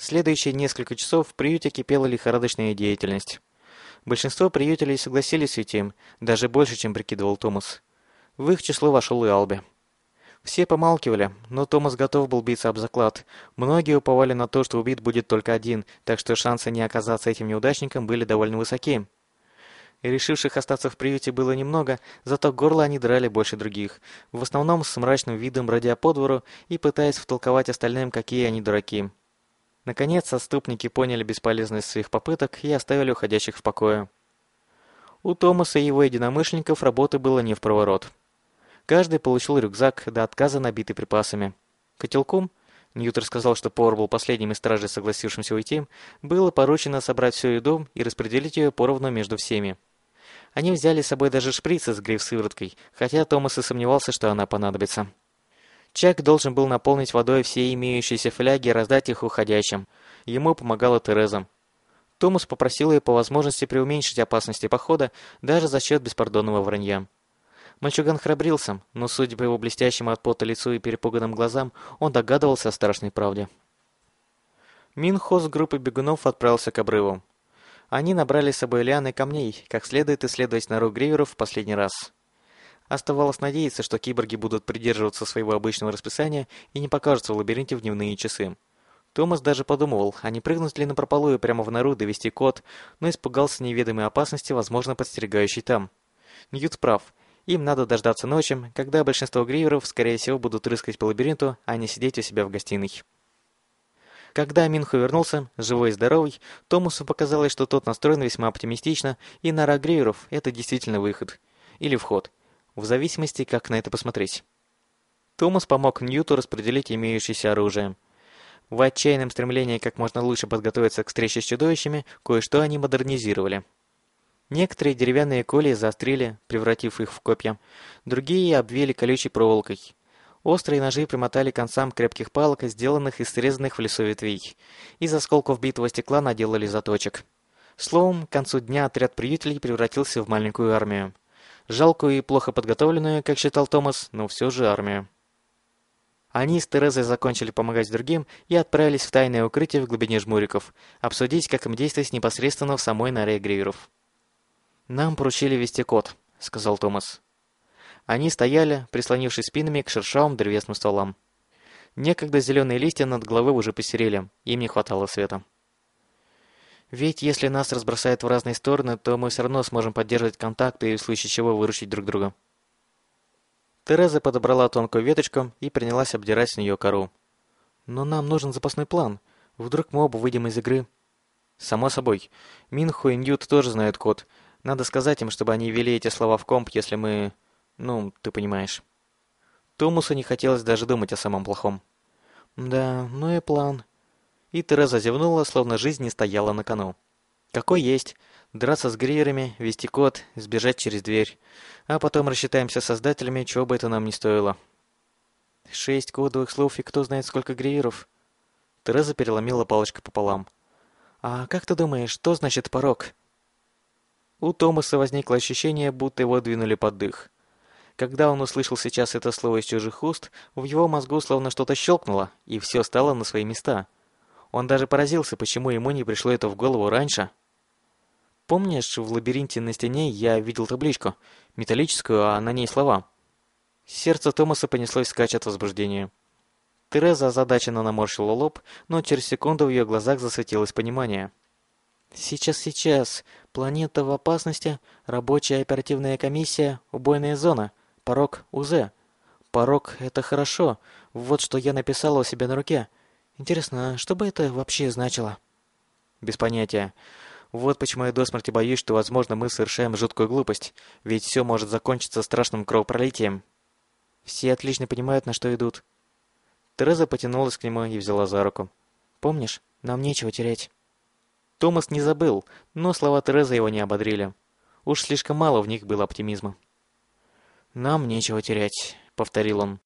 Следующие несколько часов в приюте кипела лихорадочная деятельность. Большинство приютелей согласились с этим, даже больше, чем прикидывал Томас. В их число вошел и Алби. Все помалкивали, но Томас готов был биться об заклад. Многие уповали на то, что убит будет только один, так что шансы не оказаться этим неудачником были довольно высоки. И решивших остаться в приюте было немного, зато горло они драли больше других, в основном с мрачным видом бродя по двору и пытаясь втолковать остальным, какие они дураки. Наконец, отступники поняли бесполезность своих попыток и оставили уходящих в покое. У Томаса и его единомышленников работы было не в проворот. Каждый получил рюкзак до отказа набитый припасами. Котелком, Ньютер сказал, что повар был последним из стражей, согласившимся уйти, было поручено собрать всю еду и распределить ее поровну между всеми. Они взяли с собой даже шприцы с грейпс-сывороткой, хотя Томас и сомневался, что она понадобится. Чак должен был наполнить водой все имеющиеся фляги и раздать их уходящим. Ему помогала Тереза. Томас попросил ее по возможности преуменьшить опасности похода даже за счет беспардонного вранья. Мальчуган храбрился, но, судя по его блестящему от пота лицу и перепуганным глазам, он догадывался о страшной правде. Минхо с группой бегунов отправился к обрыву. Они набрали с собой лианы камней, как следует исследовать нору гриверов в последний раз. Оставалось надеяться, что киборги будут придерживаться своего обычного расписания и не покажутся в лабиринте в дневные часы. Томас даже подумывал, а не прыгнуть ли на прополую прямо в нору довести кот, но испугался неведомой опасности, возможно, подстерегающей там. Ньют прав. Им надо дождаться ночи, когда большинство гриверов, скорее всего, будут рыскать по лабиринту, а не сидеть у себя в гостиной. Когда Минху вернулся, живой и здоровый, Томасу показалось, что тот настроен весьма оптимистично, и нора гриверов – это действительно выход. Или вход. В зависимости, как на это посмотреть. Томас помог Ньюту распределить имеющееся оружие. В отчаянном стремлении как можно лучше подготовиться к встрече с чудовищами, кое-что они модернизировали. Некоторые деревянные колии заострили, превратив их в копья, другие обвели колючей проволокой. Острые ножи примотали концам крепких палок, сделанных из срезанных в лесу ветвей. Из осколков битого стекла наделали заточек. Словом, к концу дня отряд приютелей превратился в маленькую армию. Жалкую и плохо подготовленную, как считал Томас, но все же армию. Они с Терезой закончили помогать другим и отправились в тайное укрытие в глубине жмуриков, обсудить, как им действовать непосредственно в самой норе гриверов. «Нам поручили вести код», — сказал Томас. Они стояли, прислонившись спинами к шершавым древесным стволам. Некогда зеленые листья над головой уже посерели, им не хватало света. Ведь если нас разбросают в разные стороны, то мы все равно сможем поддерживать контакты и в случае чего выручить друг друга. Тереза подобрала тонкую веточку и принялась обдирать с нее кору. «Но нам нужен запасной план. Вдруг мы оба выйдем из игры?» «Само собой. Минху и Ньют тоже знают код. Надо сказать им, чтобы они ввели эти слова в комп, если мы... Ну, ты понимаешь. Томусу не хотелось даже думать о самом плохом. Да, ну и план. И Тереза зевнула, словно жизнь не стояла на кону. Какой есть. Драться с гриерами, вести код, сбежать через дверь. А потом рассчитаемся с создателями, чего бы это нам не стоило. Шесть кодовых слов и кто знает сколько гриеров. Тереза переломила палочкой пополам. А как ты думаешь, что значит порог? У Томаса возникло ощущение, будто его двинули под дых. Когда он услышал сейчас это слово из чужих уст, в его мозгу словно что-то щелкнуло, и все стало на свои места. Он даже поразился, почему ему не пришло это в голову раньше. Помнишь, в лабиринте на стене я видел табличку, металлическую, а на ней слова? Сердце Томаса понеслось скач от возбуждения. Тереза озадаченно наморщила лоб, но через секунду в ее глазах засветилось понимание. «Сейчас, сейчас. Планета в опасности. Рабочая оперативная комиссия. Убойная зона. Порог УЗ. Порог — это хорошо. Вот что я написала у себя на руке. Интересно, а что бы это вообще значило?» «Без понятия. Вот почему я до смерти боюсь, что, возможно, мы совершаем жуткую глупость, ведь все может закончиться страшным кровопролитием. Все отлично понимают, на что идут». Тереза потянулась к нему и взяла за руку. «Помнишь, нам нечего терять». Томас не забыл, но слова Терезы его не ободрили. Уж слишком мало в них было оптимизма. «Нам нечего терять», — повторил он.